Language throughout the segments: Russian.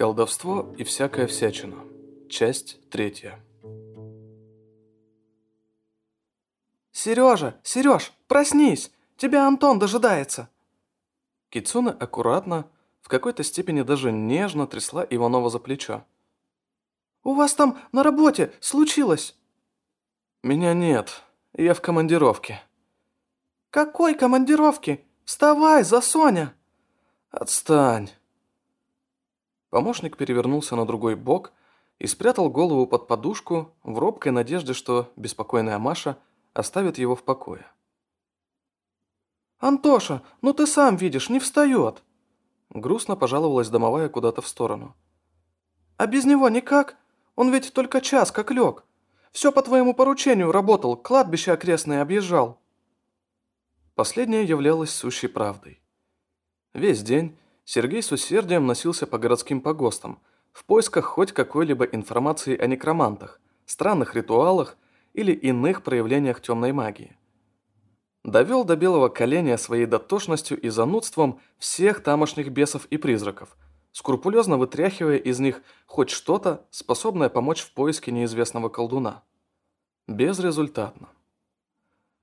Колдовство и всякая всячина. Часть третья. «Сережа! Сереж, проснись! Тебя Антон дожидается!» Кицуна аккуратно, в какой-то степени даже нежно трясла Иванова за плечо. «У вас там на работе случилось!» «Меня нет. Я в командировке». «Какой командировке? Вставай, за Соня!» «Отстань!» Помощник перевернулся на другой бок и спрятал голову под подушку в робкой надежде, что беспокойная Маша оставит его в покое. «Антоша, ну ты сам видишь, не встает!» Грустно пожаловалась домовая куда-то в сторону. «А без него никак? Он ведь только час как лег. Все по твоему поручению работал, кладбище окрестное объезжал». Последнее являлось сущей правдой. Весь день Сергей с усердием носился по городским погостам в поисках хоть какой-либо информации о некромантах, странных ритуалах или иных проявлениях темной магии. Довел до белого коленя своей дотошностью и занудством всех тамошних бесов и призраков, скрупулезно вытряхивая из них хоть что-то, способное помочь в поиске неизвестного колдуна. Безрезультатно.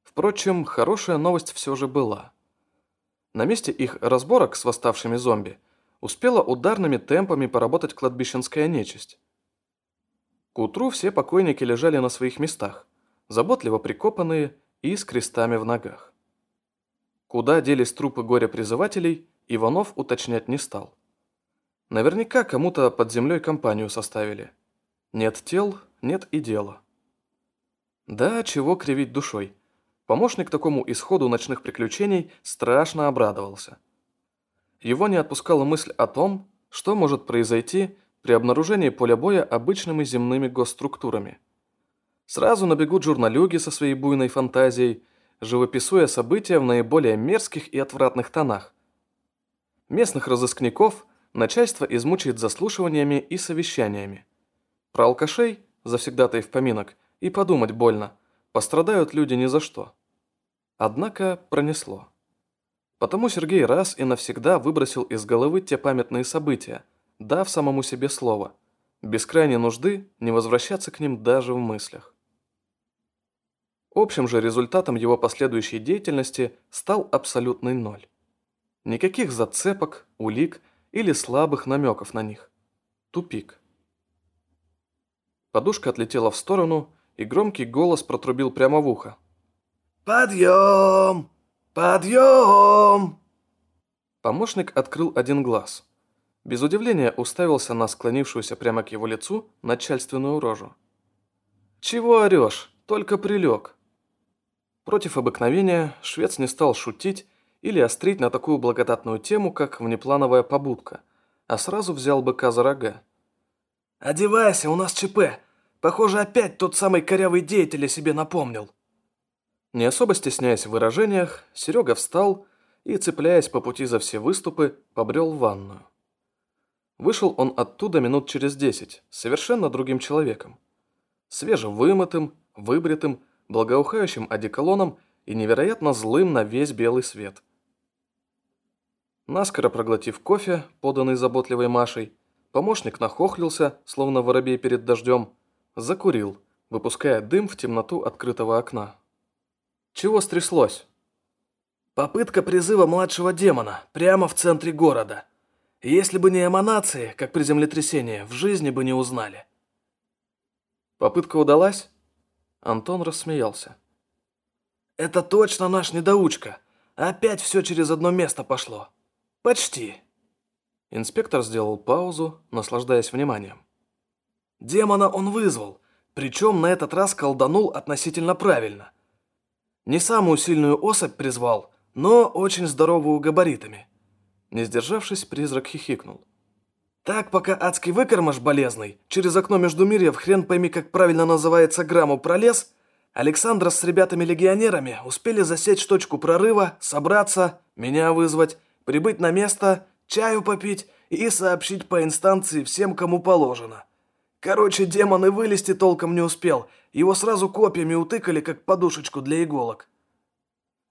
Впрочем, хорошая новость все же была. На месте их разборок с восставшими зомби успела ударными темпами поработать кладбищенская нечисть. К утру все покойники лежали на своих местах, заботливо прикопанные и с крестами в ногах. Куда делись трупы горе-призывателей, Иванов уточнять не стал. Наверняка кому-то под землей компанию составили. Нет тел, нет и дела. Да, чего кривить душой. Помощник такому исходу ночных приключений страшно обрадовался. Его не отпускала мысль о том, что может произойти при обнаружении поля боя обычными земными госструктурами. Сразу набегут журналюги со своей буйной фантазией, живописуя события в наиболее мерзких и отвратных тонах. Местных разыскников начальство измучает заслушиваниями и совещаниями. Про алкашей, завсегдатаев поминок, и подумать больно, пострадают люди ни за что. Однако пронесло. Потому Сергей раз и навсегда выбросил из головы те памятные события, дав самому себе слово, без крайней нужды не возвращаться к ним даже в мыслях. Общим же результатом его последующей деятельности стал абсолютный ноль. Никаких зацепок, улик или слабых намеков на них. Тупик. Подушка отлетела в сторону, и громкий голос протрубил прямо в ухо. «Подъем! Подъем!» Помощник открыл один глаз. Без удивления уставился на склонившуюся прямо к его лицу начальственную рожу. «Чего орешь? Только прилег». Против обыкновения швец не стал шутить или острить на такую благодатную тему, как внеплановая побудка, а сразу взял быка за рога. «Одевайся, у нас ЧП. Похоже, опять тот самый корявый деятель о себе напомнил». Не особо стесняясь в выражениях, Серега встал и, цепляясь по пути за все выступы, побрел в ванную. Вышел он оттуда минут через десять, совершенно другим человеком. Свежевымытым, выбритым, благоухающим одеколоном и невероятно злым на весь белый свет. Наскоро проглотив кофе, поданный заботливой Машей, помощник нахохлился, словно воробей перед дождем, закурил, выпуская дым в темноту открытого окна. Чего стряслось? Попытка призыва младшего демона, прямо в центре города. Если бы не эманации, как при землетрясении, в жизни бы не узнали. Попытка удалась? Антон рассмеялся. Это точно наш недоучка. Опять все через одно место пошло. Почти. Инспектор сделал паузу, наслаждаясь вниманием. Демона он вызвал, причем на этот раз колданул относительно правильно. Не самую сильную особь призвал, но очень здоровую габаритами. Не сдержавшись, призрак хихикнул. Так, пока адский выкормыш болезный, через окно между мирьев хрен пойми, как правильно называется грамму пролез, Александра с ребятами-легионерами успели засечь точку прорыва, собраться, меня вызвать, прибыть на место, чаю попить и сообщить по инстанции всем, кому положено. Короче, демон и вылезти толком не успел, его сразу копьями утыкали, как подушечку для иголок.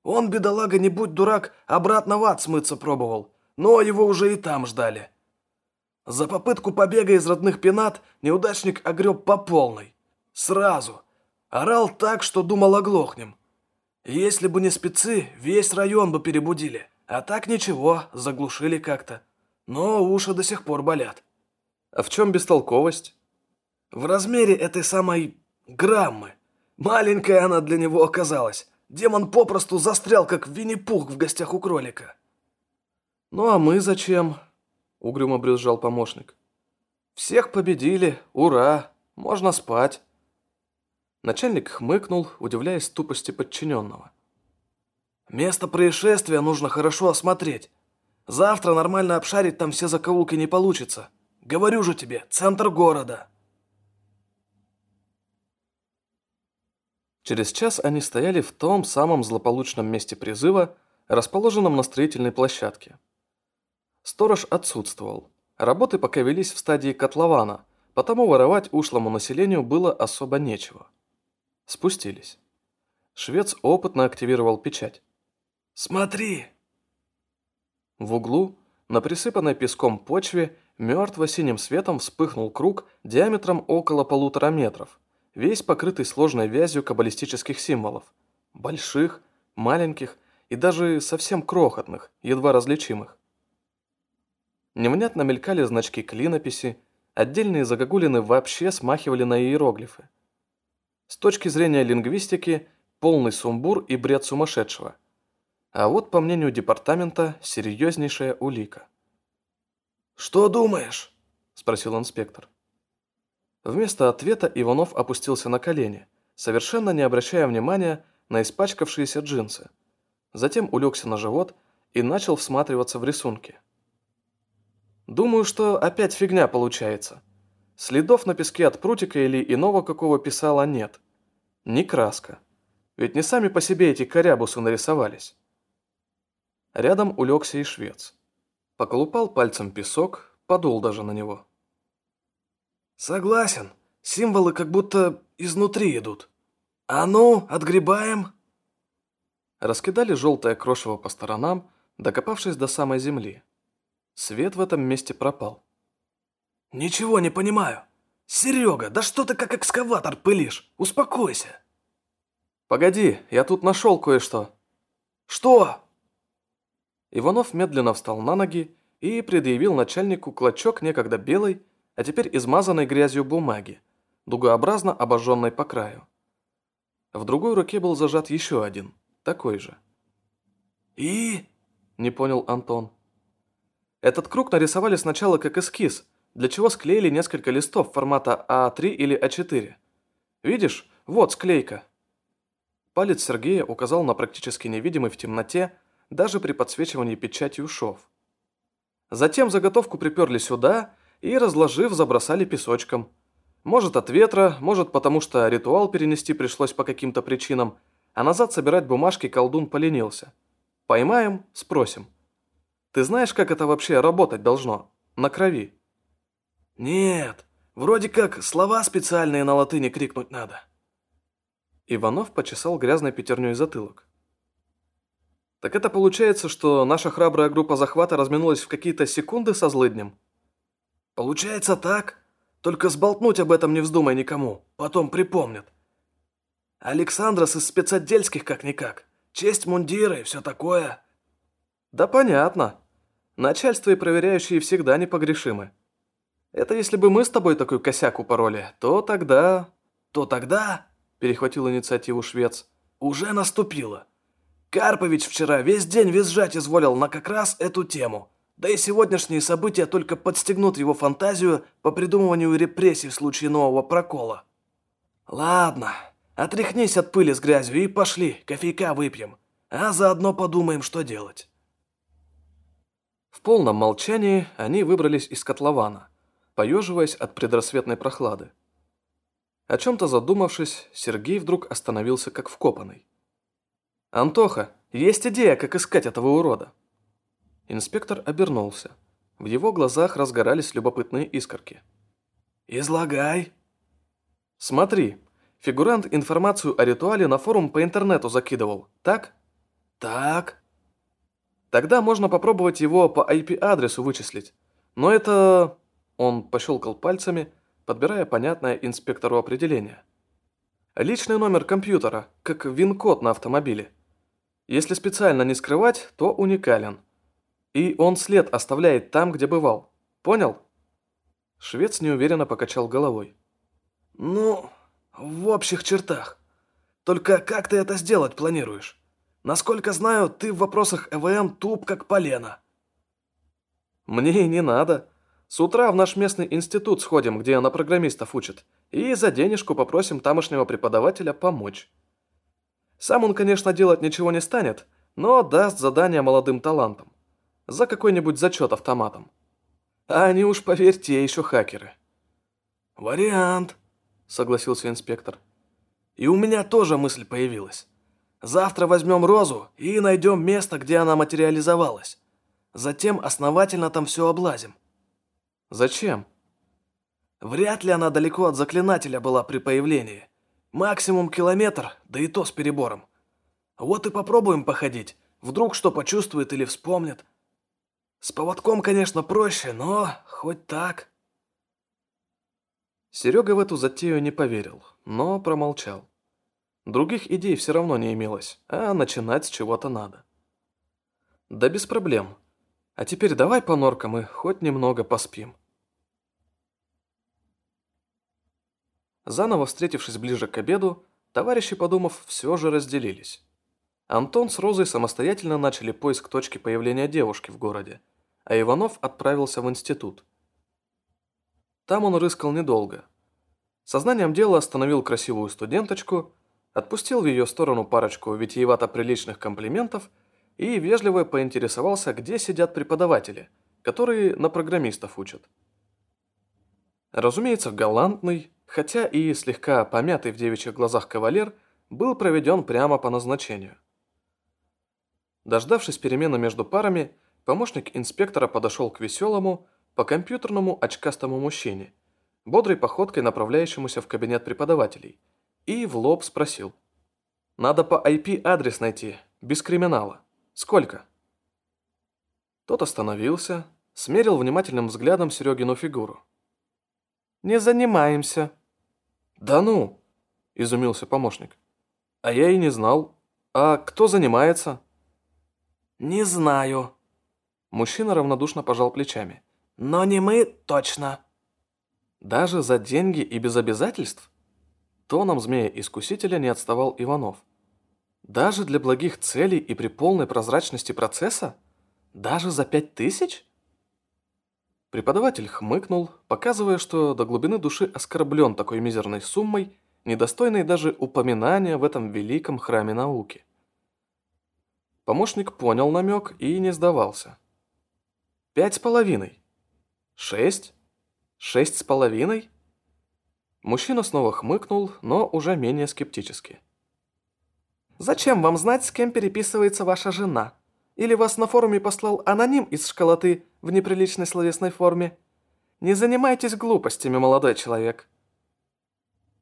Он, бедолага, не будь дурак, обратно в ад смыться пробовал, но его уже и там ждали. За попытку побега из родных пенат неудачник огреб по полной. Сразу. Орал так, что думал оглохнем. Если бы не спецы, весь район бы перебудили. А так ничего, заглушили как-то. Но уши до сих пор болят. А в чем бестолковость? В размере этой самой граммы. Маленькая она для него оказалась. Демон попросту застрял, как Винни-Пух в гостях у кролика. «Ну а мы зачем?» – угрюмо брюзжал помощник. «Всех победили, ура, можно спать». Начальник хмыкнул, удивляясь тупости подчиненного. «Место происшествия нужно хорошо осмотреть. Завтра нормально обшарить там все закоулки не получится. Говорю же тебе, центр города». Через час они стояли в том самом злополучном месте призыва, расположенном на строительной площадке. Сторож отсутствовал. Работы пока велись в стадии котлована, потому воровать ушлому населению было особо нечего. Спустились. Швец опытно активировал печать. «Смотри!» В углу, на присыпанной песком почве, мертво-синим светом вспыхнул круг диаметром около полутора метров, весь покрытый сложной вязью каббалистических символов. Больших, маленьких и даже совсем крохотных, едва различимых. Невнятно мелькали значки клинописи, отдельные загогулины вообще смахивали на иероглифы. С точки зрения лингвистики, полный сумбур и бред сумасшедшего. А вот, по мнению департамента, серьезнейшая улика. «Что думаешь?» – спросил инспектор. Вместо ответа Иванов опустился на колени, совершенно не обращая внимания на испачкавшиеся джинсы. Затем улегся на живот и начал всматриваться в рисунки. Думаю, что опять фигня получается. Следов на песке от прутика или иного какого писала нет. Ни краска. Ведь не сами по себе эти корябусы нарисовались. Рядом улегся и швец. Поколупал пальцем песок, подул даже на него. «Согласен. Символы как будто изнутри идут. А ну, отгребаем!» Раскидали желтое крошево по сторонам, докопавшись до самой земли. Свет в этом месте пропал. «Ничего не понимаю. Серега, да что ты как экскаватор пылишь? Успокойся!» «Погоди, я тут нашел кое-что». «Что?» Иванов медленно встал на ноги и предъявил начальнику клочок некогда белой, а теперь измазанной грязью бумаги, дугообразно обожженной по краю. В другой руке был зажат еще один, такой же. «И?» – не понял Антон. Этот круг нарисовали сначала как эскиз, для чего склеили несколько листов формата А3 или А4. Видишь, вот склейка. Палец Сергея указал на практически невидимый в темноте, даже при подсвечивании печатью шов. Затем заготовку приперли сюда и, разложив, забросали песочком. Может от ветра, может потому что ритуал перенести пришлось по каким-то причинам, а назад собирать бумажки колдун поленился. Поймаем, спросим. Ты знаешь, как это вообще работать должно? На крови?» «Нет, вроде как слова специальные на латыни крикнуть надо». Иванов почесал грязной пятерней затылок. «Так это получается, что наша храбрая группа захвата разминулась в какие-то секунды со злыднем?» «Получается так. Только сболтнуть об этом не вздумай никому. Потом припомнят. Александрос из спецотдельских как-никак. Честь мундира и все такое». «Да понятно. Начальство и проверяющие всегда непогрешимы. Это если бы мы с тобой такой косяк упороли, то тогда...» «То тогда...» – перехватил инициативу швец. «Уже наступило. Карпович вчера весь день визжать изволил на как раз эту тему. Да и сегодняшние события только подстегнут его фантазию по придумыванию репрессий в случае нового прокола. Ладно, отряхнись от пыли с грязью и пошли, кофейка выпьем. А заодно подумаем, что делать». В полном молчании они выбрались из котлована, поеживаясь от предрассветной прохлады. О чем-то задумавшись, Сергей вдруг остановился как вкопанный. «Антоха, есть идея, как искать этого урода!» Инспектор обернулся. В его глазах разгорались любопытные искорки. «Излагай!» «Смотри, фигурант информацию о ритуале на форум по интернету закидывал, так?» «Так», Тогда можно попробовать его по IP-адресу вычислить. Но это... Он пощелкал пальцами, подбирая понятное инспектору определение. Личный номер компьютера, как ВИН-код на автомобиле. Если специально не скрывать, то уникален. И он след оставляет там, где бывал. Понял? Швец неуверенно покачал головой. Ну, в общих чертах. Только как ты это сделать планируешь? Насколько знаю, ты в вопросах ЭВМ туп как полено. Мне и не надо. С утра в наш местный институт сходим, где она программистов учит, и за денежку попросим тамошнего преподавателя помочь. Сам он, конечно, делать ничего не станет, но даст задание молодым талантам. За какой-нибудь зачет автоматом. А они уж, поверьте, еще хакеры. «Вариант», — согласился инспектор. «И у меня тоже мысль появилась. Завтра возьмем Розу и найдем место, где она материализовалась. Затем основательно там все облазим». «Зачем?» «Вряд ли она далеко от заклинателя была при появлении. Максимум километр, да и то с перебором. Вот и попробуем походить. Вдруг что почувствует или вспомнит. С поводком, конечно, проще, но хоть так». Серега в эту затею не поверил, но промолчал. Других идей все равно не имелось, а начинать с чего-то надо. Да без проблем. А теперь давай по норкам и хоть немного поспим. Заново встретившись ближе к обеду, товарищи, подумав, все же разделились. Антон с Розой самостоятельно начали поиск точки появления девушки в городе, а Иванов отправился в институт. Там он рыскал недолго. Сознанием дела остановил красивую студенточку – отпустил в ее сторону парочку витиевато-приличных комплиментов и вежливо поинтересовался, где сидят преподаватели, которые на программистов учат. Разумеется, галантный, хотя и слегка помятый в девичьих глазах кавалер, был проведен прямо по назначению. Дождавшись перемены между парами, помощник инспектора подошел к веселому, по компьютерному очкастому мужчине, бодрой походкой направляющемуся в кабинет преподавателей – и в лоб спросил. «Надо по IP адрес найти, без криминала. Сколько?» Тот остановился, смерил внимательным взглядом Серегину фигуру. «Не занимаемся». «Да ну!» – изумился помощник. «А я и не знал. А кто занимается?» «Не знаю». Мужчина равнодушно пожал плечами. «Но не мы точно». «Даже за деньги и без обязательств?» Тоном змея-искусителя не отставал Иванов. Даже для благих целей и при полной прозрачности процесса? Даже за пять тысяч? Преподаватель хмыкнул, показывая, что до глубины души оскорблен такой мизерной суммой, недостойной даже упоминания в этом великом храме науки. Помощник понял намек и не сдавался. «Пять с половиной? Шесть? Шесть с половиной?» Мужчина снова хмыкнул, но уже менее скептически. «Зачем вам знать, с кем переписывается ваша жена? Или вас на форуме послал аноним из школоты в неприличной словесной форме? Не занимайтесь глупостями, молодой человек».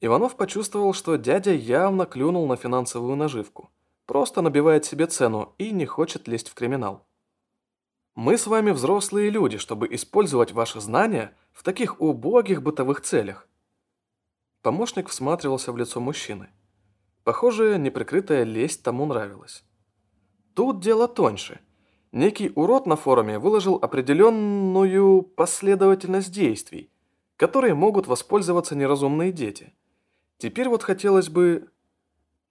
Иванов почувствовал, что дядя явно клюнул на финансовую наживку, просто набивает себе цену и не хочет лезть в криминал. «Мы с вами взрослые люди, чтобы использовать ваши знания в таких убогих бытовых целях. Помощник всматривался в лицо мужчины. Похоже, неприкрытая лесть тому нравилась. Тут дело тоньше. Некий урод на форуме выложил определенную последовательность действий, которые могут воспользоваться неразумные дети. Теперь вот хотелось бы...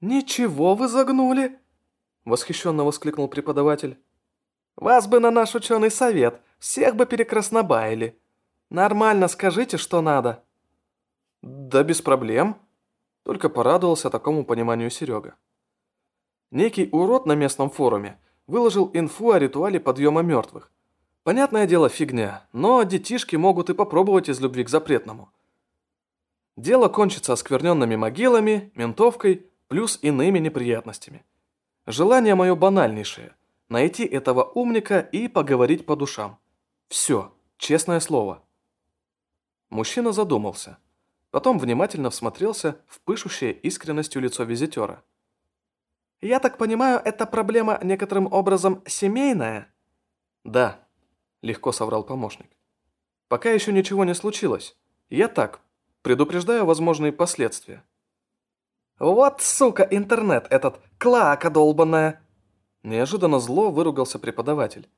«Ничего вы загнули!» – восхищенно воскликнул преподаватель. «Вас бы на наш ученый совет, всех бы перекраснобаяли. Нормально скажите, что надо». «Да без проблем», – только порадовался такому пониманию Серега. Некий урод на местном форуме выложил инфу о ритуале подъема мертвых. Понятное дело, фигня, но детишки могут и попробовать из любви к запретному. Дело кончится оскверненными могилами, ментовкой, плюс иными неприятностями. Желание мое банальнейшее – найти этого умника и поговорить по душам. Все, честное слово. Мужчина задумался – Потом внимательно всмотрелся в пышущее искренностью лицо визитера. «Я так понимаю, эта проблема некоторым образом семейная?» «Да», – легко соврал помощник. Пока еще ничего не случилось. Я так, предупреждаю возможные последствия. «Вот сука, интернет этот, клака долбаная!» Неожиданно зло выругался преподаватель.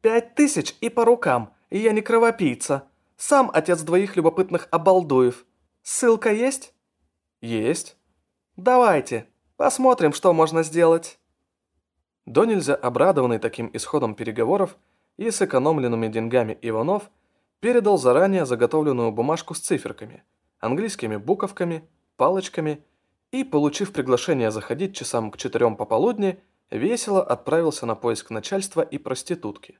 «Пять тысяч и по рукам, и я не кровопийца. Сам отец двоих любопытных обалдуев. Ссылка есть?» «Есть». «Давайте, посмотрим, что можно сделать». До нельзя обрадованный таким исходом переговоров и сэкономленными деньгами Иванов передал заранее заготовленную бумажку с циферками, английскими буковками, палочками и, получив приглашение заходить часам к четырем пополудни, весело отправился на поиск начальства и проститутки.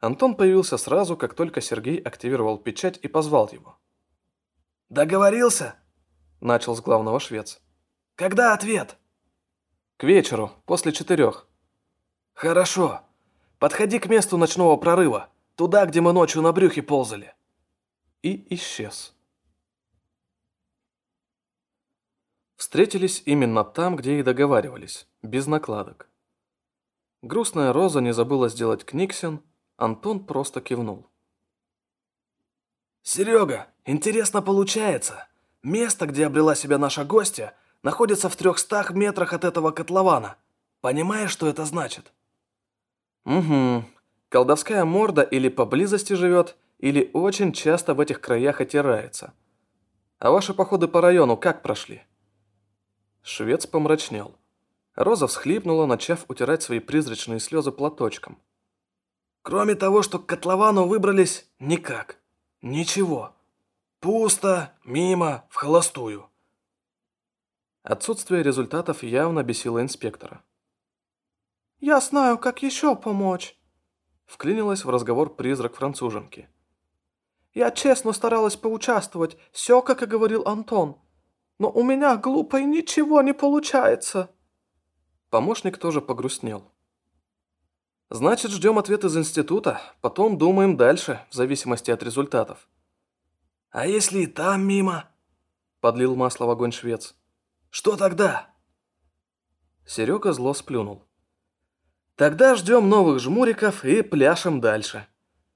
Антон появился сразу, как только Сергей активировал печать и позвал его. «Договорился?» – начал с главного швец. «Когда ответ?» «К вечеру, после четырех». «Хорошо. Подходи к месту ночного прорыва, туда, где мы ночью на брюхе ползали». И исчез. Встретились именно там, где и договаривались, без накладок. Грустная Роза не забыла сделать книгсен, Антон просто кивнул. «Серега, интересно получается. Место, где обрела себя наша гостья, находится в трехстах метрах от этого котлована. Понимаешь, что это значит?» «Угу. Колдовская морда или поблизости живет, или очень часто в этих краях отирается. А ваши походы по району как прошли?» Швец помрачнел. Роза всхлипнула, начав утирать свои призрачные слезы платочком. Кроме того, что к котловану выбрались никак. Ничего. Пусто, мимо, в холостую. Отсутствие результатов явно бесило инспектора. «Я знаю, как еще помочь», — вклинилась в разговор призрак француженки. «Я честно старалась поучаствовать, все, как и говорил Антон. Но у меня, глупой, ничего не получается». Помощник тоже погрустнел. Значит, ждем ответ из института, потом думаем дальше, в зависимости от результатов. А если и там мимо? Подлил масло в огонь швец. Что тогда? Серега зло сплюнул. Тогда ждем новых жмуриков и пляшем дальше.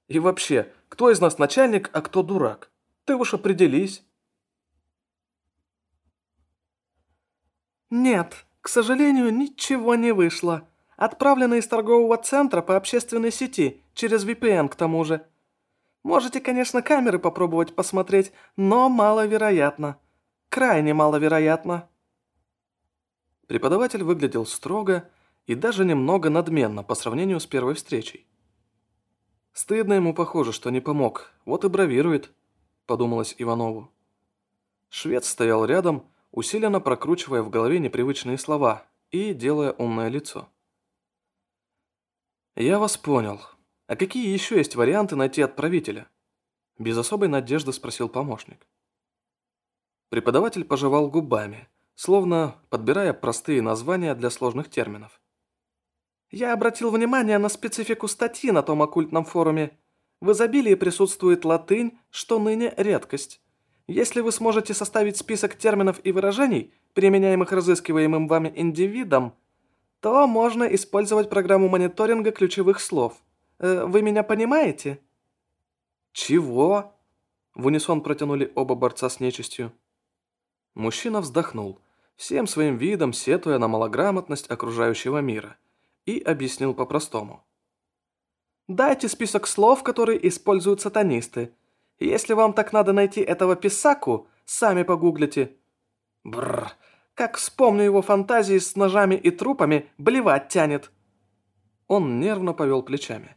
И вообще, кто из нас начальник, а кто дурак? Ты уж определись. Нет, к сожалению, ничего не вышло. Отправлено из торгового центра по общественной сети, через VPN к тому же. Можете, конечно, камеры попробовать посмотреть, но маловероятно. Крайне маловероятно. Преподаватель выглядел строго и даже немного надменно по сравнению с первой встречей. Стыдно ему, похоже, что не помог, вот и бравирует, подумалось Иванову. Швед стоял рядом, усиленно прокручивая в голове непривычные слова и делая умное лицо. «Я вас понял. А какие еще есть варианты найти отправителя?» Без особой надежды спросил помощник. Преподаватель пожевал губами, словно подбирая простые названия для сложных терминов. «Я обратил внимание на специфику статьи на том оккультном форуме. В изобилии присутствует латынь, что ныне редкость. Если вы сможете составить список терминов и выражений, применяемых разыскиваемым вами индивидом, то можно использовать программу мониторинга ключевых слов. Э, вы меня понимаете?» «Чего?» В унисон протянули оба борца с нечистью. Мужчина вздохнул, всем своим видом сетуя на малограмотность окружающего мира, и объяснил по-простому. «Дайте список слов, которые используют сатанисты. Если вам так надо найти этого писаку, сами погуглите». Бррр, как вспомню его фантазии с ножами и трупами, блевать тянет. Он нервно повел плечами.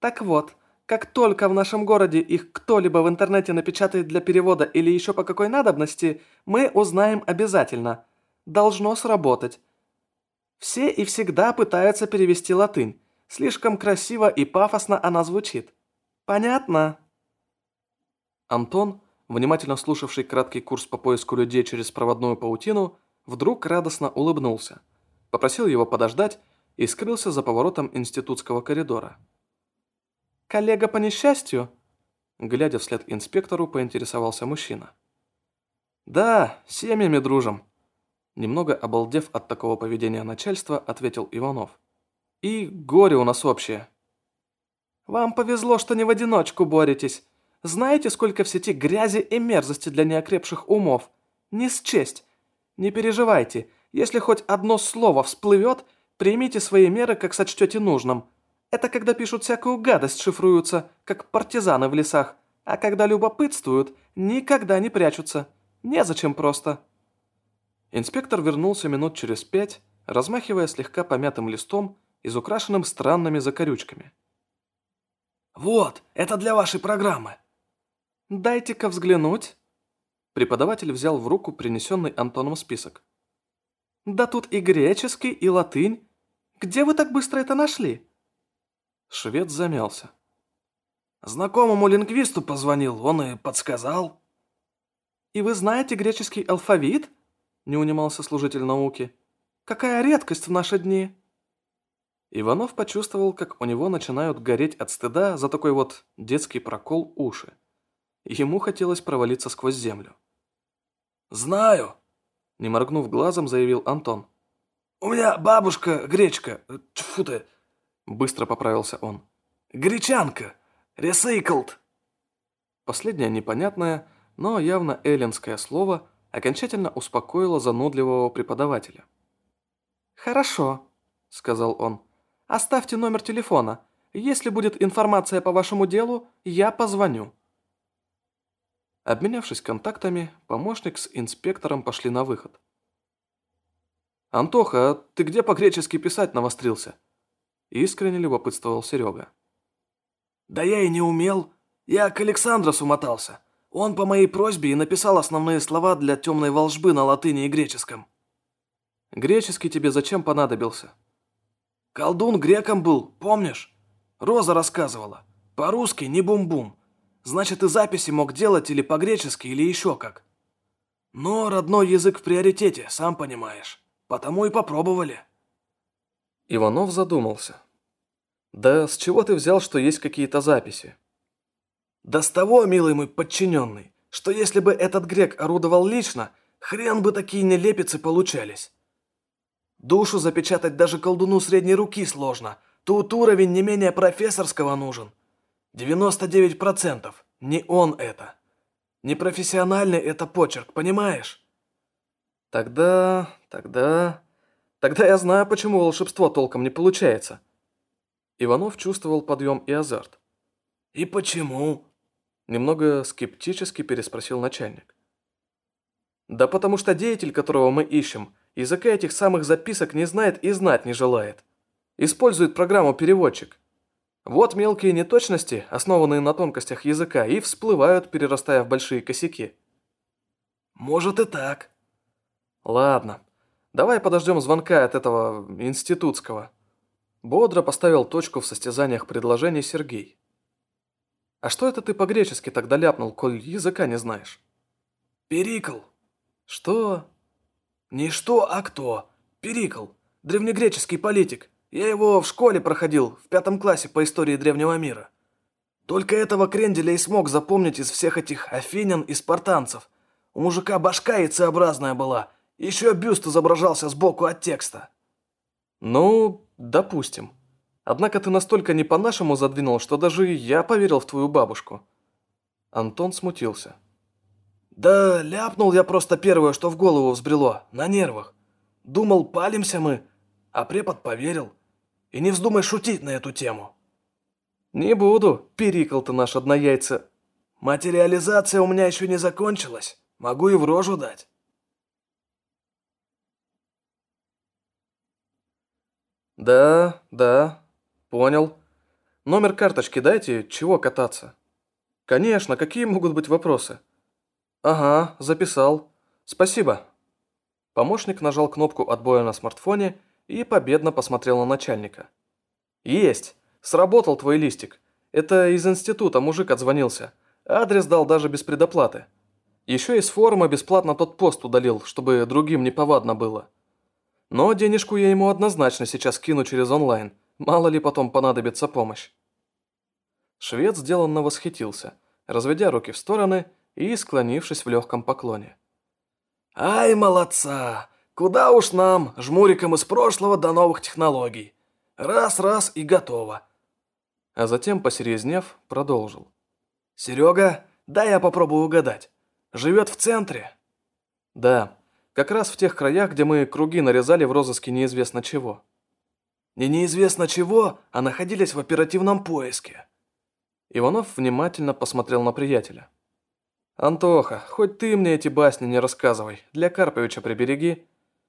Так вот, как только в нашем городе их кто-либо в интернете напечатает для перевода или еще по какой надобности, мы узнаем обязательно. Должно сработать. Все и всегда пытаются перевести латынь. Слишком красиво и пафосно она звучит. Понятно? Антон внимательно слушавший краткий курс по поиску людей через проводную паутину, вдруг радостно улыбнулся, попросил его подождать и скрылся за поворотом институтского коридора. «Коллега по несчастью?» Глядя вслед инспектору, поинтересовался мужчина. «Да, семьями дружим», Немного обалдев от такого поведения начальства, ответил Иванов. «И горе у нас общее». Вам повезло, что не в одиночку боретесь. Знаете, сколько в сети грязи и мерзости для неокрепших умов? Не счесть. Не переживайте, если хоть одно слово всплывет, примите свои меры, как сочтете нужным. Это когда пишут всякую гадость, шифруются, как партизаны в лесах, а когда любопытствуют, никогда не прячутся. Незачем просто. Инспектор вернулся минут через пять, размахивая слегка помятым листом, изукрашенным странными закорючками. «Вот, это для вашей программы». «Дайте-ка взглянуть». Преподаватель взял в руку принесенный Антоном список. «Да тут и греческий, и латынь. Где вы так быстро это нашли?» Швед замялся. «Знакомому лингвисту позвонил, он и подсказал». «И вы знаете греческий алфавит?» не унимался служитель науки. «Какая редкость в наши дни!» Иванов почувствовал, как у него начинают гореть от стыда за такой вот детский прокол уши. Ему хотелось провалиться сквозь землю. «Знаю!» – не моргнув глазом, заявил Антон. «У меня бабушка гречка, тьфу ты!» – быстро поправился он. «Гречанка! Ресейклд!» Последнее непонятное, но явно эллинское слово окончательно успокоило занудливого преподавателя. «Хорошо», – сказал он. Оставьте номер телефона. Если будет информация по вашему делу, я позвоню». Обменявшись контактами, помощник с инспектором пошли на выход. «Антоха, а ты где по-гречески писать навострился?» Искренне любопытствовал Серега. «Да я и не умел. Я к Александросу мотался. Он по моей просьбе и написал основные слова для темной волжбы на латыни и греческом». «Греческий тебе зачем понадобился?» Колдун греком был, помнишь? Роза рассказывала. По-русски не бум-бум. Значит, и записи мог делать или по-гречески, или еще как. Но родной язык в приоритете, сам понимаешь. Потому и попробовали. Иванов задумался. Да с чего ты взял, что есть какие-то записи? Да с того, милый мой подчиненный, что если бы этот грек орудовал лично, хрен бы такие нелепицы получались. Душу запечатать даже колдуну средней руки сложно. Тут уровень не менее профессорского нужен. 99%. Не он это. Непрофессиональный это почерк, понимаешь? Тогда... тогда... Тогда я знаю, почему волшебство толком не получается. Иванов чувствовал подъем и азарт. «И почему?» Немного скептически переспросил начальник. «Да потому что деятель, которого мы ищем, языка этих самых записок не знает и знать не желает. Использует программу «Переводчик». Вот мелкие неточности, основанные на тонкостях языка, и всплывают, перерастая в большие косяки. Может и так. Ладно, давай подождем звонка от этого институтского. Бодро поставил точку в состязаниях предложений Сергей. А что это ты по-гречески тогда ляпнул, коль языка не знаешь? Перикл. Что? Не что, а кто. Перикл. Древнегреческий политик. Я его в школе проходил, в пятом классе по истории древнего мира. Только этого кренделя и смог запомнить из всех этих афинян и спартанцев. У мужика башка яйцеобразная была. Еще бюст изображался сбоку от текста. Ну, допустим. Однако ты настолько не по-нашему задвинул, что даже я поверил в твою бабушку. Антон смутился. «Да ляпнул я просто первое, что в голову взбрело, на нервах. Думал, палимся мы, а препод поверил. И не вздумай шутить на эту тему». «Не буду, перикл ты наш однояйца». «Материализация у меня еще не закончилась. Могу и в рожу дать». «Да, да, понял. Номер карточки дайте, чего кататься?» «Конечно, какие могут быть вопросы?» «Ага, записал. Спасибо». Помощник нажал кнопку отбоя на смартфоне и победно посмотрел на начальника. «Есть! Сработал твой листик. Это из института мужик отзвонился. Адрес дал даже без предоплаты. Еще из форума бесплатно тот пост удалил, чтобы другим неповадно было. Но денежку я ему однозначно сейчас кину через онлайн. Мало ли потом понадобится помощь». Швед сделанно восхитился, разведя руки в стороны – и склонившись в легком поклоне. «Ай, молодца! Куда уж нам, жмурикам из прошлого, до новых технологий? Раз-раз и готово. а затем, посерьезнев, продолжил. «Серега, дай я попробую угадать. Живет в центре?» «Да, как раз в тех краях, где мы круги нарезали в розыске неизвестно чего». «Не неизвестно чего, а находились в оперативном поиске». Иванов внимательно посмотрел на приятеля. «Антоха, хоть ты мне эти басни не рассказывай, для Карповича прибереги.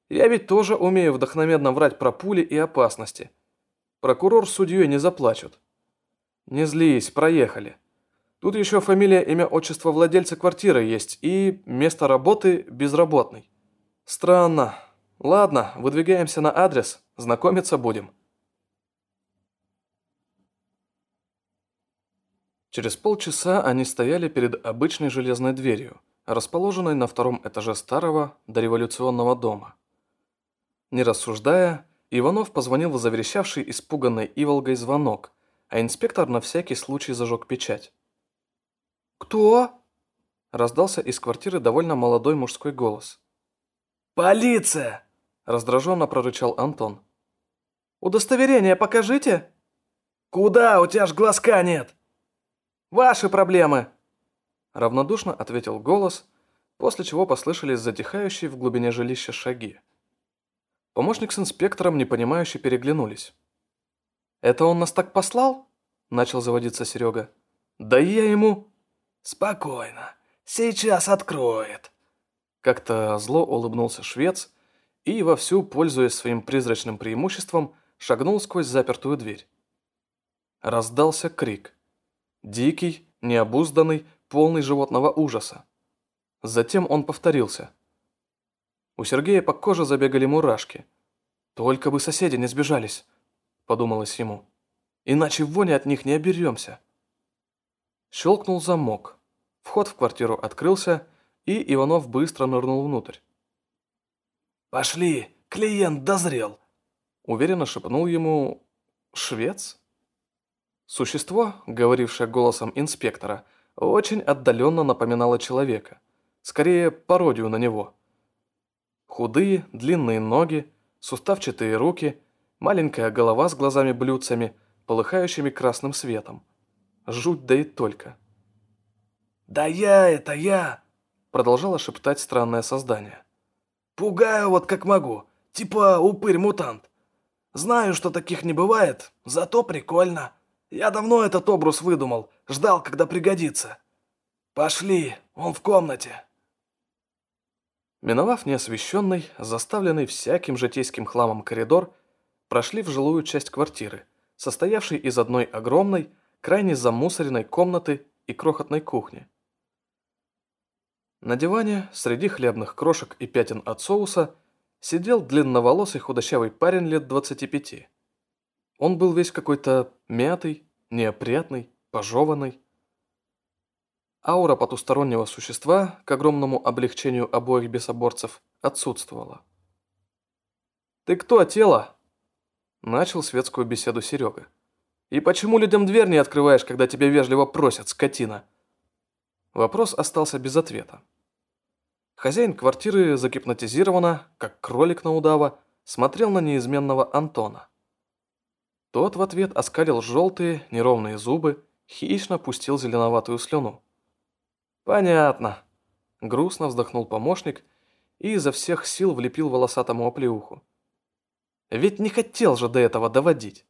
Я ведь тоже умею вдохновенно врать про пули и опасности. Прокурор с судьей не заплачут». «Не злись, проехали. Тут еще фамилия, имя, отчество владельца квартиры есть и место работы безработный. Странно. Ладно, выдвигаемся на адрес, знакомиться будем». Через полчаса они стояли перед обычной железной дверью, расположенной на втором этаже старого дореволюционного дома. Не рассуждая, Иванов позвонил в заверещавший испуганной Иволгой звонок, а инспектор на всякий случай зажег печать. «Кто?» – раздался из квартиры довольно молодой мужской голос. «Полиция!» – раздраженно прорычал Антон. «Удостоверение покажите!» «Куда? У тебя ж глазка нет!» Ваши проблемы!» Равнодушно ответил голос, после чего послышались затихающие в глубине жилища шаги. Помощник с инспектором непонимающе переглянулись. «Это он нас так послал?» Начал заводиться Серега. «Да я ему...» «Спокойно, сейчас откроет!» Как-то зло улыбнулся швец и, вовсю пользуясь своим призрачным преимуществом, шагнул сквозь запертую дверь. Раздался крик. Дикий, необузданный, полный животного ужаса. Затем он повторился. У Сергея по коже забегали мурашки. «Только бы соседи не сбежались», — подумалось ему. «Иначе вони от них не оберемся». Щелкнул замок. Вход в квартиру открылся, и Иванов быстро нырнул внутрь. «Пошли, клиент дозрел», — уверенно шепнул ему швец. Существо, говорившее голосом инспектора, очень отдаленно напоминало человека, скорее пародию на него. Худые, длинные ноги, суставчатые руки, маленькая голова с глазами-блюдцами, полыхающими красным светом. Жуть да и только. «Да я, это я!» Продолжало шептать странное создание. «Пугаю вот как могу, типа упырь-мутант. Знаю, что таких не бывает, зато прикольно. Я давно этот образ выдумал, ждал, когда пригодится. Пошли, он в комнате. Миновав неосвещенный, заставленный всяким житейским хламом коридор, прошли в жилую часть квартиры, состоявшей из одной огромной, крайне замусоренной комнаты и крохотной кухни. На диване, среди хлебных крошек и пятен от соуса, сидел длинноволосый худощавый парень лет 25. Он был весь какой-то мятый, неопрятный, пожеванный. Аура потустороннего существа, к огромному облегчению обоих бесоборцев, отсутствовала. «Ты кто, тело?» Начал светскую беседу Серега. «И почему людям дверь не открываешь, когда тебя вежливо просят, скотина?» Вопрос остался без ответа. Хозяин квартиры загипнотизированно, как кролик на удава, смотрел на неизменного Антона. Тот в ответ оскалил желтые, неровные зубы, хищно пустил зеленоватую слюну. «Понятно», — грустно вздохнул помощник и изо всех сил влепил волосатому оплеуху. «Ведь не хотел же до этого доводить».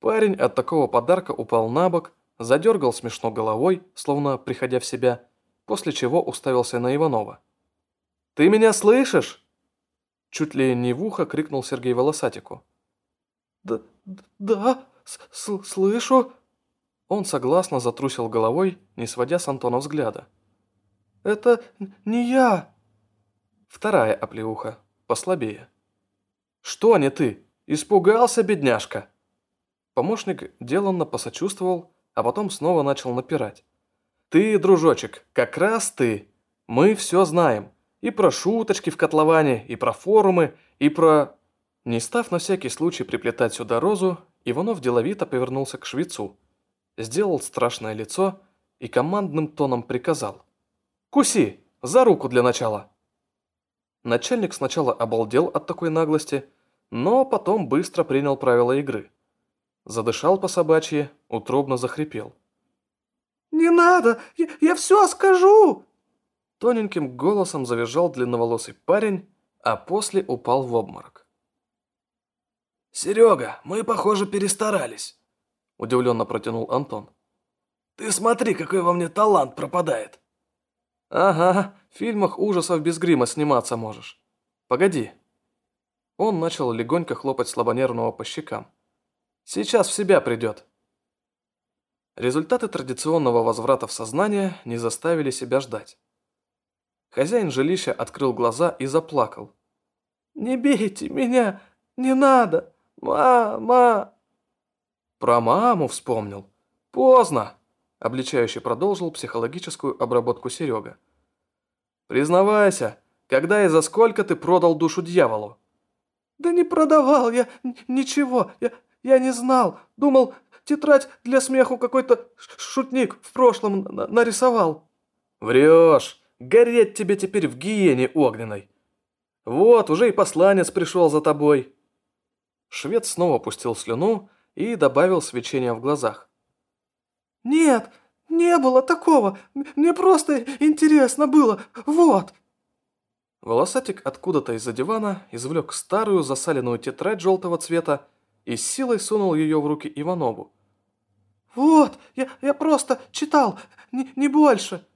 Парень от такого подарка упал на бок, задергал смешно головой, словно приходя в себя, после чего уставился на Иванова. «Ты меня слышишь?» Чуть ли не в ухо крикнул Сергей Волосатику. «Да, да, с слышу». Он согласно затрусил головой, не сводя с Антона взгляда. «Это не я!» Вторая оплеуха, послабее. «Что не ты? Испугался, бедняжка?» Помощник деланно посочувствовал, а потом снова начал напирать. «Ты, дружочек, как раз ты. Мы все знаем. И про шуточки в котловане, и про форумы, и про...» Не став на всякий случай приплетать сюда розу, Иванов деловито повернулся к швецу, сделал страшное лицо и командным тоном приказал. «Куси! За руку для начала!» Начальник сначала обалдел от такой наглости, но потом быстро принял правила игры. Задышал по собачьи, утробно захрипел. «Не надо! Я, я все скажу!» Тоненьким голосом завизжал длинноволосый парень, а после упал в обморок. «Серега, мы, похоже, перестарались», – удивленно протянул Антон. «Ты смотри, какой во мне талант пропадает». «Ага, в фильмах ужасов без грима сниматься можешь. Погоди». Он начал легонько хлопать слабонервного по щекам. «Сейчас в себя придет». Результаты традиционного возврата в сознание не заставили себя ждать. Хозяин жилища открыл глаза и заплакал. «Не бейте меня! Не надо! Мама!» Про маму вспомнил. «Поздно!» – обличающе продолжил психологическую обработку Серега. «Признавайся, когда и за сколько ты продал душу дьяволу?» «Да не продавал я ничего, я, я не знал. Думал, тетрадь для смеху какой-то шутник в прошлом нарисовал». «Врешь! Гореть тебе теперь в гиене огненной! Вот, уже и посланец пришел за тобой!» Швед снова пустил слюну и добавил свечения в глазах. «Нет, не было такого. Мне просто интересно было. Вот!» Волосатик откуда-то из-за дивана извлек старую засаленную тетрадь желтого цвета и с силой сунул ее в руки Иванову. «Вот, я, я просто читал, не, не больше».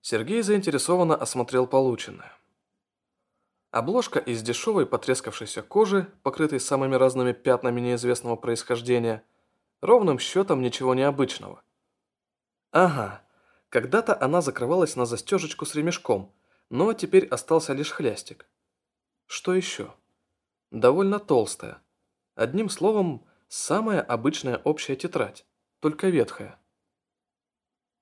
Сергей заинтересованно осмотрел полученное. Обложка из дешевой потрескавшейся кожи, покрытой самыми разными пятнами неизвестного происхождения, ровным счетом ничего необычного. Ага, когда-то она закрывалась на застежечку с ремешком, но теперь остался лишь хлястик. Что еще? Довольно толстая, Одним словом, самая обычная общая тетрадь, только ветхая.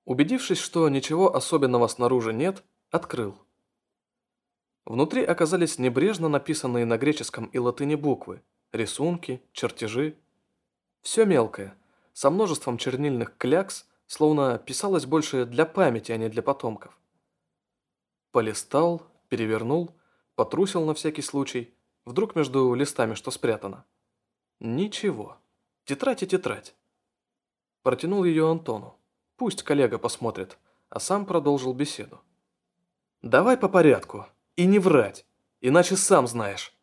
Убедившись, что ничего особенного снаружи нет, открыл. Внутри оказались небрежно написанные на греческом и латыни буквы, рисунки, чертежи. Все мелкое, со множеством чернильных клякс, словно писалось больше для памяти, а не для потомков. Полистал, перевернул, потрусил на всякий случай, вдруг между листами что спрятано. Ничего. Тетрадь и тетрадь. Протянул ее Антону. Пусть коллега посмотрит, а сам продолжил беседу. Давай по порядку. И не врать, иначе сам знаешь.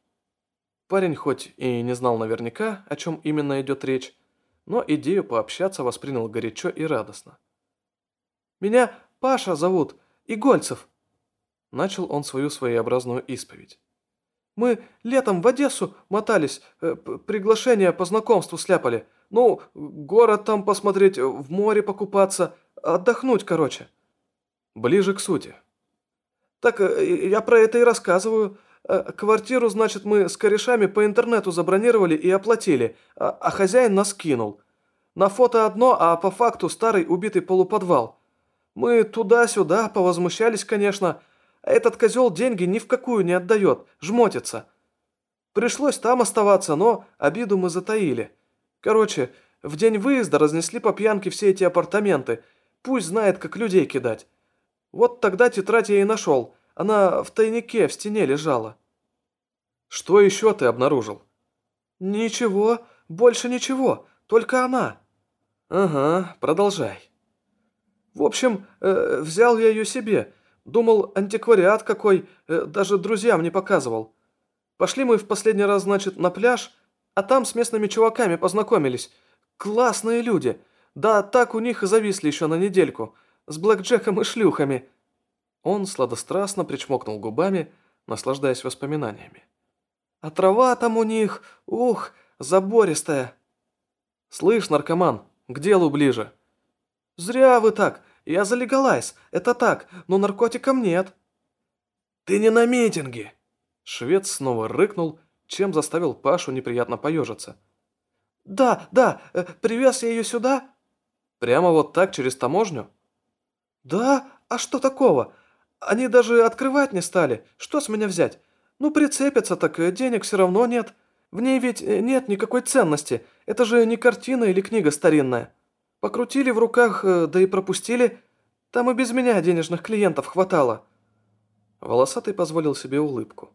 Парень хоть и не знал наверняка, о чем именно идет речь, но идею пообщаться воспринял горячо и радостно. «Меня Паша зовут, Игольцев», – начал он свою своеобразную исповедь. Мы летом в Одессу мотались, э, приглашение по знакомству сляпали. Ну, город там посмотреть, в море покупаться, отдохнуть, короче». «Ближе к сути». «Так э, я про это и рассказываю. Э, квартиру, значит, мы с корешами по интернету забронировали и оплатили, а, а хозяин нас кинул. На фото одно, а по факту старый убитый полуподвал. Мы туда-сюда повозмущались, конечно, этот козел деньги ни в какую не отдает, жмотится. Пришлось там оставаться, но обиду мы затаили. Короче, в день выезда разнесли по пьянке все эти апартаменты. Пусть знает, как людей кидать. Вот тогда тетрадь я и нашел. Она в тайнике в стене лежала. Что еще ты обнаружил? Ничего, больше ничего, только она. Ага, продолжай. В общем, э, взял я ее себе, Думал, антиквариат какой, э, даже друзьям не показывал. Пошли мы в последний раз, значит, на пляж, а там с местными чуваками познакомились. Классные люди. Да, так у них и зависли еще на недельку. С блэкджеком и шлюхами». Он сладострастно причмокнул губами, наслаждаясь воспоминаниями. «А трава там у них, ух, забористая». «Слышь, наркоман, к делу ближе». «Зря вы так. Я за легалайз, это так, но наркотикам нет». «Ты не на митинге!» Швед снова рыкнул, чем заставил Пашу неприятно поежиться. «Да, да, э, привез я ее сюда?» «Прямо вот так, через таможню?» «Да? А что такого? Они даже открывать не стали. Что с меня взять? Ну, прицепятся, так э, денег все равно нет. В ней ведь э, нет никакой ценности. Это же не картина или книга старинная». Покрутили в руках, э, да и пропустили. Там и без меня денежных клиентов хватало». Волосатый позволил себе улыбку.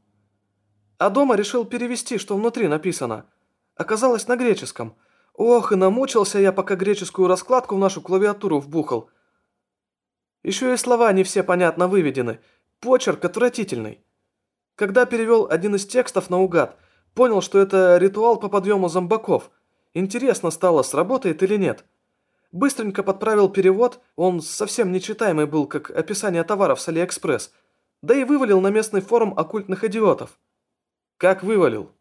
А дома решил перевести, что внутри написано. Оказалось на греческом. Ох, и намучился я, пока греческую раскладку в нашу клавиатуру вбухал. Еще и слова не все понятно выведены. Почерк отвратительный. Когда перевел один из текстов наугад, понял, что это ритуал по подъему зомбаков. Интересно стало, сработает или нет. Быстренько подправил перевод, он совсем нечитаемый был, как описание товаров с Алиэкспресс, да и вывалил на местный форум оккультных идиотов. Как вывалил?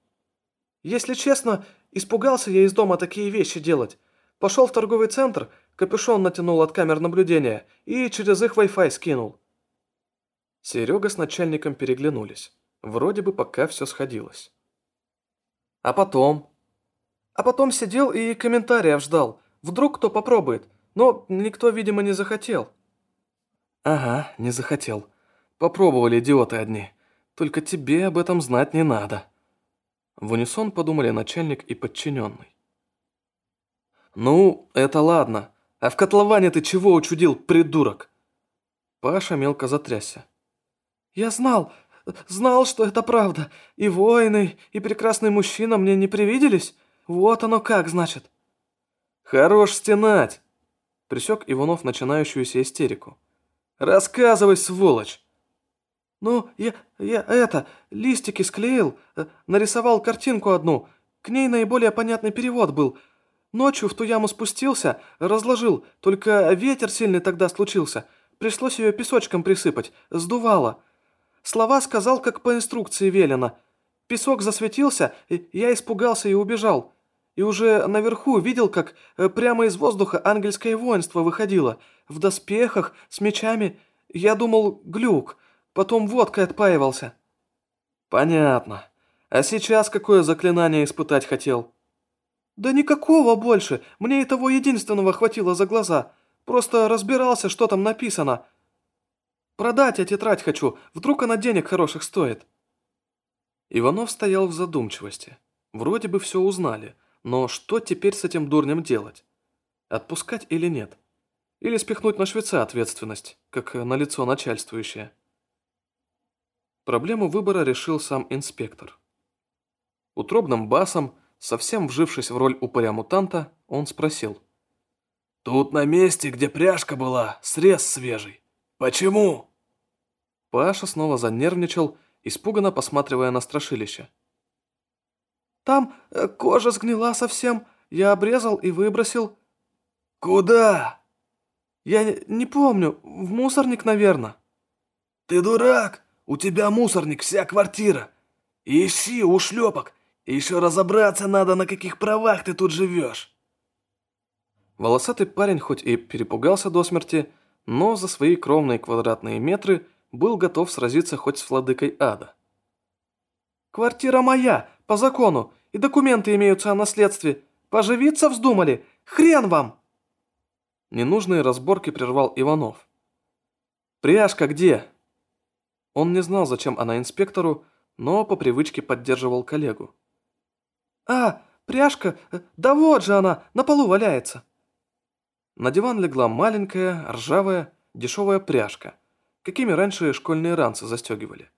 Если честно, испугался я из дома такие вещи делать. Пошел в торговый центр, капюшон натянул от камер наблюдения и через их Wi-Fi скинул. Серега с начальником переглянулись. Вроде бы пока все сходилось. А потом? А потом сидел и комментариев ждал. Вдруг кто попробует, но никто, видимо, не захотел». «Ага, не захотел. Попробовали идиоты одни. Только тебе об этом знать не надо». В унисон подумали начальник и подчиненный. «Ну, это ладно. А в котловане ты чего учудил, придурок?» Паша мелко затрясся. «Я знал, знал, что это правда. И воины, и прекрасный мужчина мне не привиделись. Вот оно как, значит». «Хорош стенать!» – присек Иванов начинающуюся истерику. «Рассказывай, сволочь!» «Ну, я, я это, листики склеил, э, нарисовал картинку одну, к ней наиболее понятный перевод был. Ночью в ту яму спустился, разложил, только ветер сильный тогда случился, пришлось ее песочком присыпать, сдувало. Слова сказал, как по инструкции велено. Песок засветился, я испугался и убежал. И уже наверху видел, как э, прямо из воздуха ангельское воинство выходило. В доспехах, с мечами. Я думал, глюк. Потом водкой отпаивался». «Понятно. А сейчас какое заклинание испытать хотел?» «Да никакого больше. Мне и того единственного хватило за глаза. Просто разбирался, что там написано. Продать я тетрадь хочу. Вдруг она денег хороших стоит». Иванов стоял в задумчивости. Вроде бы все узнали, но что теперь с этим дурнем делать? Отпускать или нет? Или спихнуть на швеца ответственность, как на лицо начальствующее? Проблему выбора решил сам инспектор. Утробным басом, совсем вжившись в роль упыря-мутанта, он спросил. «Тут на месте, где пряжка была, срез свежий. Почему?» Паша снова занервничал, испуганно посматривая на страшилище. Там э, кожа сгнила совсем. Я обрезал и выбросил». «Куда?» «Я не помню. В мусорник, наверное». «Ты дурак! У тебя мусорник, вся квартира. Ищи, Еще разобраться надо, на каких правах ты тут живешь». Волосатый парень хоть и перепугался до смерти, но за свои кровные квадратные метры был готов сразиться хоть с владыкой ада. «Квартира моя! По закону. И документы имеются о наследстве. Поживиться вздумали? Хрен вам!» Ненужные разборки прервал Иванов. «Пряжка где?» Он не знал, зачем она инспектору, но по привычке поддерживал коллегу. «А, пряжка? Да вот же она, на полу валяется!» На диван легла маленькая, ржавая, дешевая пряжка, какими раньше школьные ранцы застегивали.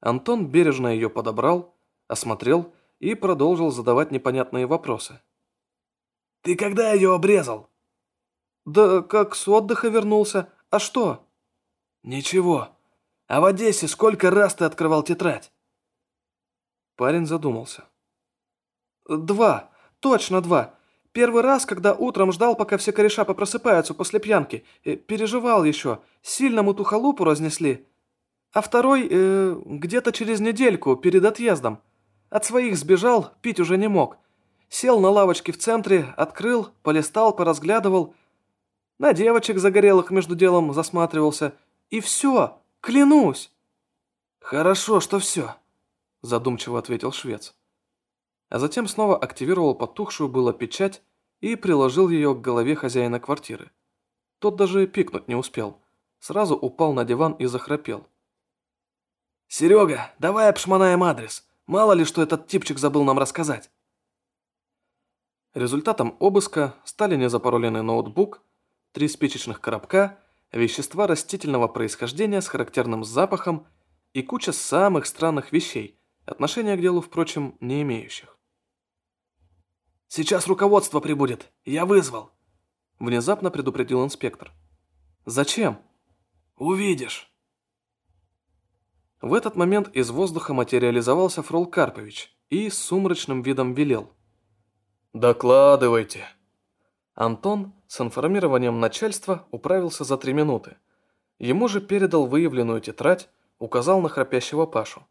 Антон бережно ее подобрал, осмотрел и продолжил задавать непонятные вопросы. «Ты когда ее обрезал?» «Да как с отдыха вернулся. А что?» «Ничего. А в Одессе сколько раз ты открывал тетрадь?» Парень задумался. «Два. Точно два. Первый раз, когда утром ждал, пока все кореша попросыпаются после пьянки. Переживал еще. Сильно мы халупу разнесли. А второй э, где-то через недельку, перед отъездом. От своих сбежал, пить уже не мог. Сел на лавочке в центре, открыл, полистал, поразглядывал. На девочек загорелых между делом засматривался. И все, клянусь. Хорошо, что все, задумчиво ответил швец. А затем снова активировал потухшую было печать и приложил ее к голове хозяина квартиры. Тот даже пикнуть не успел. Сразу упал на диван и захрапел. «Серега, давай обшмонаем адрес. Мало ли, что этот типчик забыл нам рассказать. Результатом обыска стали незапароленный ноутбук, три спичечных коробка, вещества растительного происхождения с характерным запахом и куча самых странных вещей, отношения к делу, впрочем, не имеющих. Сейчас руководство прибудет. Я вызвал». Внезапно предупредил инспектор. «Зачем?» «Увидишь». В этот момент из воздуха материализовался Фрол Карпович и с сумрачным видом велел. «Докладывайте». Антон с информированием начальства управился за три минуты. Ему же передал выявленную тетрадь, указал на храпящего Пашу.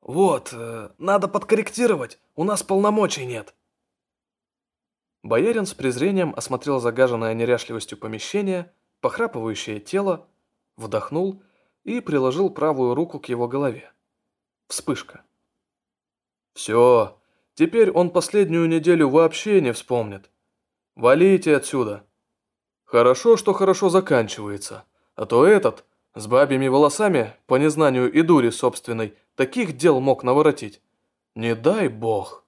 «Вот, э, надо подкорректировать, у нас полномочий нет». Боярин с презрением осмотрел загаженное неряшливостью помещение, похрапывающее тело, вдохнул и приложил правую руку к его голове. Вспышка. «Все, теперь он последнюю неделю вообще не вспомнит. Валите отсюда. Хорошо, что хорошо заканчивается, а то этот, с бабьими волосами, по незнанию и дури собственной, таких дел мог наворотить. Не дай бог».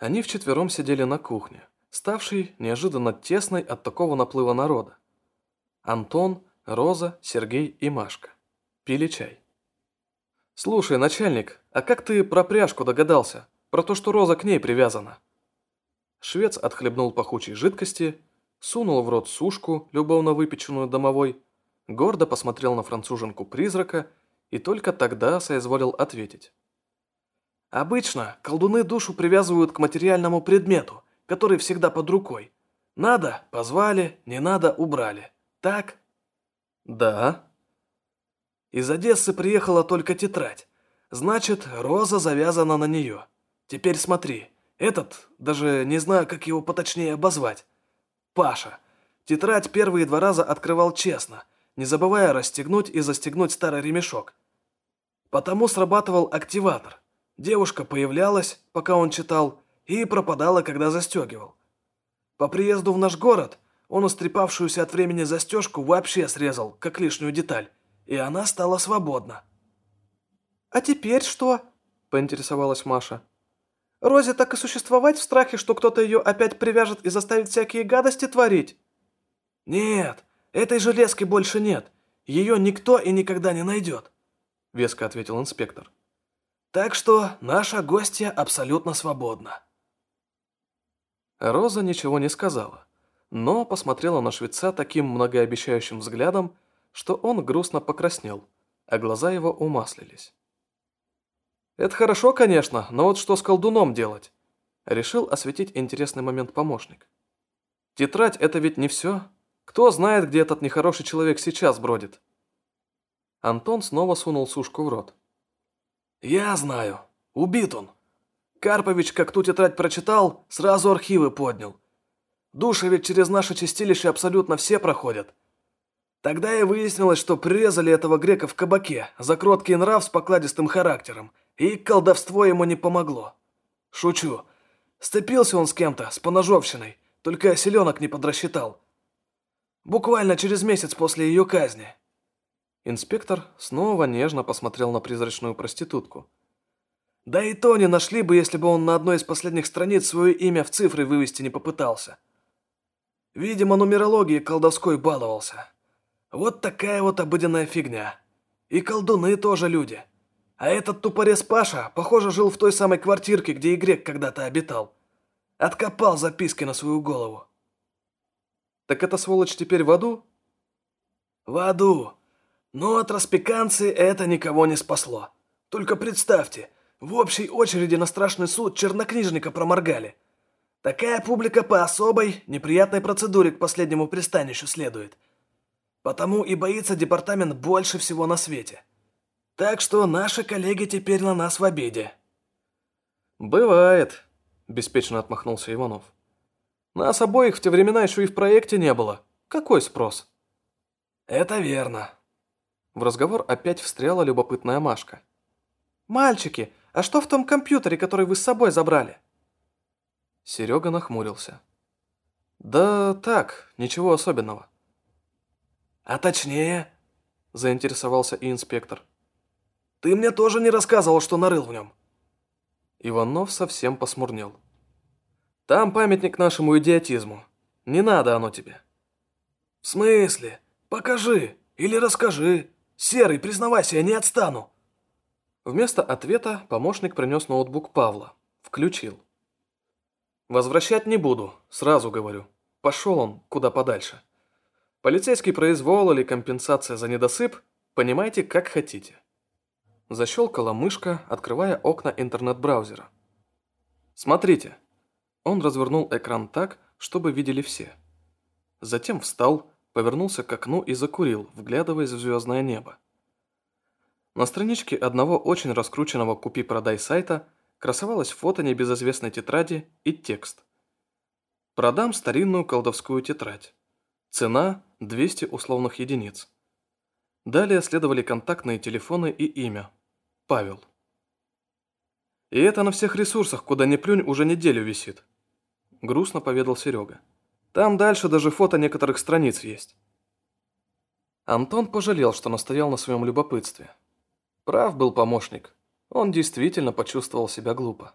Они вчетвером сидели на кухне ставший неожиданно тесной от такого наплыва народа. Антон, Роза, Сергей и Машка. Пили чай. «Слушай, начальник, а как ты про пряжку догадался? Про то, что Роза к ней привязана?» Швец отхлебнул пахучей жидкости, сунул в рот сушку, любовно выпеченную домовой, гордо посмотрел на француженку-призрака и только тогда соизволил ответить. «Обычно колдуны душу привязывают к материальному предмету, который всегда под рукой. Надо – позвали, не надо – убрали. Так? Да. Из Одессы приехала только тетрадь. Значит, роза завязана на нее. Теперь смотри. Этот, даже не знаю, как его поточнее обозвать. Паша. Тетрадь первые два раза открывал честно, не забывая расстегнуть и застегнуть старый ремешок. Потому срабатывал активатор. Девушка появлялась, пока он читал, и пропадала, когда застегивал. По приезду в наш город он устрепавшуюся от времени застежку вообще срезал, как лишнюю деталь, и она стала свободна. «А теперь что?» – поинтересовалась Маша. «Розе так и существовать в страхе, что кто-то ее опять привяжет и заставит всякие гадости творить?» «Нет, этой железки больше нет. Ее никто и никогда не найдет», – веско ответил инспектор. «Так что наша гостья абсолютно свободна». Роза ничего не сказала, но посмотрела на швеца таким многообещающим взглядом, что он грустно покраснел, а глаза его умаслились. «Это хорошо, конечно, но вот что с колдуном делать?» Решил осветить интересный момент помощник. «Тетрадь – это ведь не все. Кто знает, где этот нехороший человек сейчас бродит?» Антон снова сунул сушку в рот. «Я знаю. Убит он. Карпович, как ту тетрадь прочитал, сразу архивы поднял. Души ведь через наше чистилище абсолютно все проходят. Тогда и выяснилось, что прирезали этого грека в кабаке за кроткий нрав с покладистым характером, и колдовство ему не помогло. Шучу. Сцепился он с кем-то, с поножовщиной, только селенок не подрасчитал. Буквально через месяц после ее казни. Инспектор снова нежно посмотрел на призрачную проститутку. Да и то не нашли бы, если бы он на одной из последних страниц свое имя в цифры вывести не попытался. Видимо, нумерологией колдовской баловался. Вот такая вот обыденная фигня. И колдуны тоже люди. А этот тупорез Паша, похоже, жил в той самой квартирке, где и грек когда-то обитал. Откопал записки на свою голову. Так эта сволочь теперь в аду? В аду. Но от распеканции это никого не спасло. Только представьте, в общей очереди на страшный суд чернокнижника проморгали. Такая публика по особой, неприятной процедуре к последнему пристанищу следует. Потому и боится департамент больше всего на свете. Так что наши коллеги теперь на нас в обиде. «Бывает», – беспечно отмахнулся Иванов. «Нас обоих в те времена еще и в проекте не было. Какой спрос?» «Это верно». В разговор опять встряла любопытная Машка. «Мальчики, а что в том компьютере, который вы с собой забрали?» Серега нахмурился. «Да так, ничего особенного». «А точнее?» – заинтересовался и инспектор. «Ты мне тоже не рассказывал, что нарыл в нем». Иванов совсем посмурнел. «Там памятник нашему идиотизму. Не надо оно тебе». «В смысле? Покажи или расскажи. Серый, признавайся, я не отстану». Вместо ответа помощник принес ноутбук Павла. Включил. «Возвращать не буду, сразу говорю. Пошел он куда подальше. Полицейский произвол или компенсация за недосып, понимаете, как хотите». Защелкала мышка, открывая окна интернет-браузера. «Смотрите». Он развернул экран так, чтобы видели все. Затем встал, повернулся к окну и закурил, вглядываясь в звездное небо. На страничке одного очень раскрученного купи-продай сайта красовалось фото небезызвестной тетради и текст. «Продам старинную колдовскую тетрадь. Цена – 200 условных единиц». Далее следовали контактные телефоны и имя – Павел. «И это на всех ресурсах, куда ни плюнь, уже неделю висит», – грустно поведал Серега. «Там дальше даже фото некоторых страниц есть». Антон пожалел, что настоял на своем любопытстве. Прав был помощник. Он действительно почувствовал себя глупо.